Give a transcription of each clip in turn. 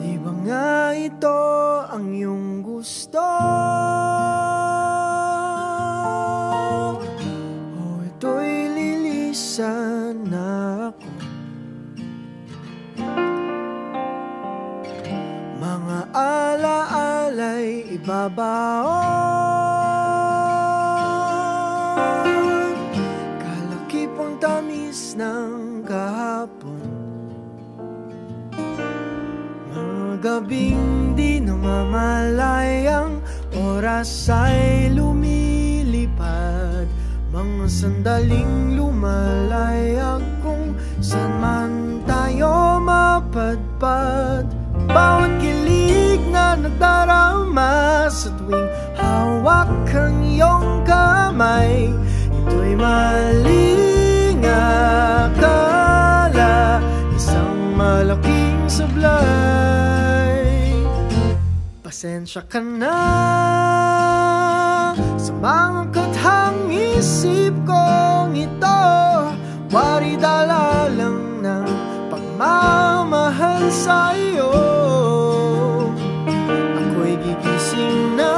Di ba nga ito ang iyong gusto? O ito'y lilisan na ako. Mga alaala'y ibabaon. Kalakipang tamis ng kahapon gabing di namamalayang Oras ay lumilipad. Mga sandaling lumalayag Kung saan man tayo mapadpad. Bawat kilig na nagdarama Sa tuwing hawak ang Pasensya ka na Sa mga kathang isip kong ito. Wari dala lang ng pagmamahal sa iyo Ako'y gigising na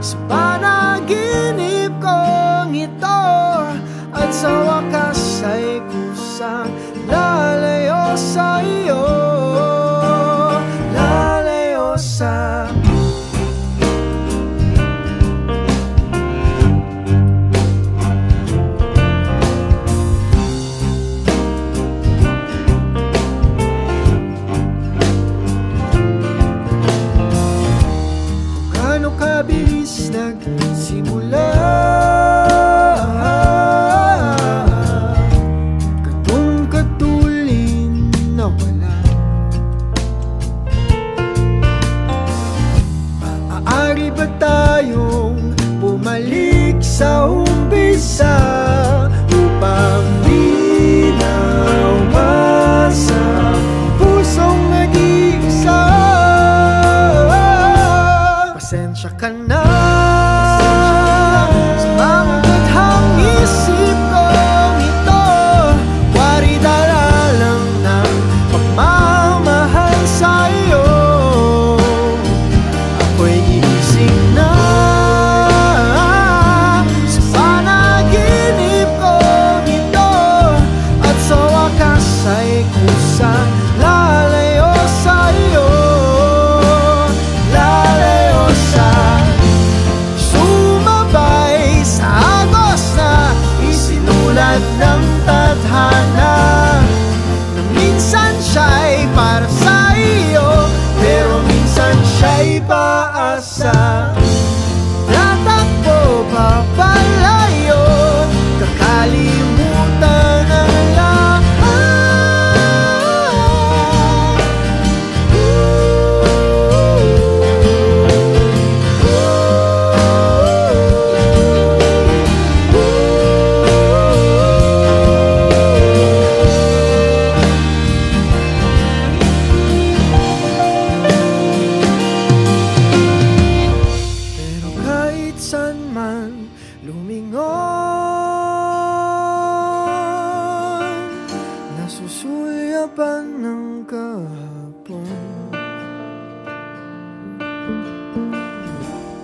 Sa panaginip kong ito. At sa Pasensya ng tadhana Na minsan siya'y para sa iyo Pero minsan siya'y paasa man lumingon. Nasusulyapan ng kahapon.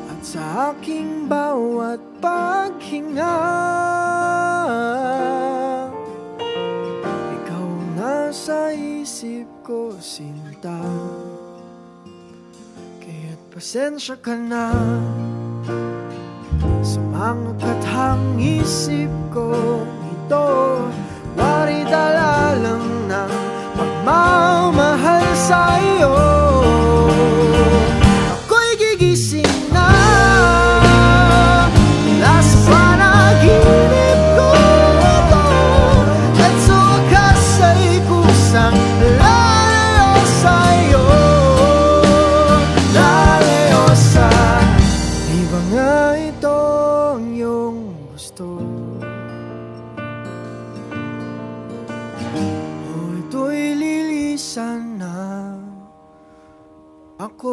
At sa aking bawat paghinga Ikaw nasa isip ko sinta. Kaya't pasensya ka na Mga kathang isip ko ito Wari dala lang ng pagmamahal sa iyo Ako'y gigising Ako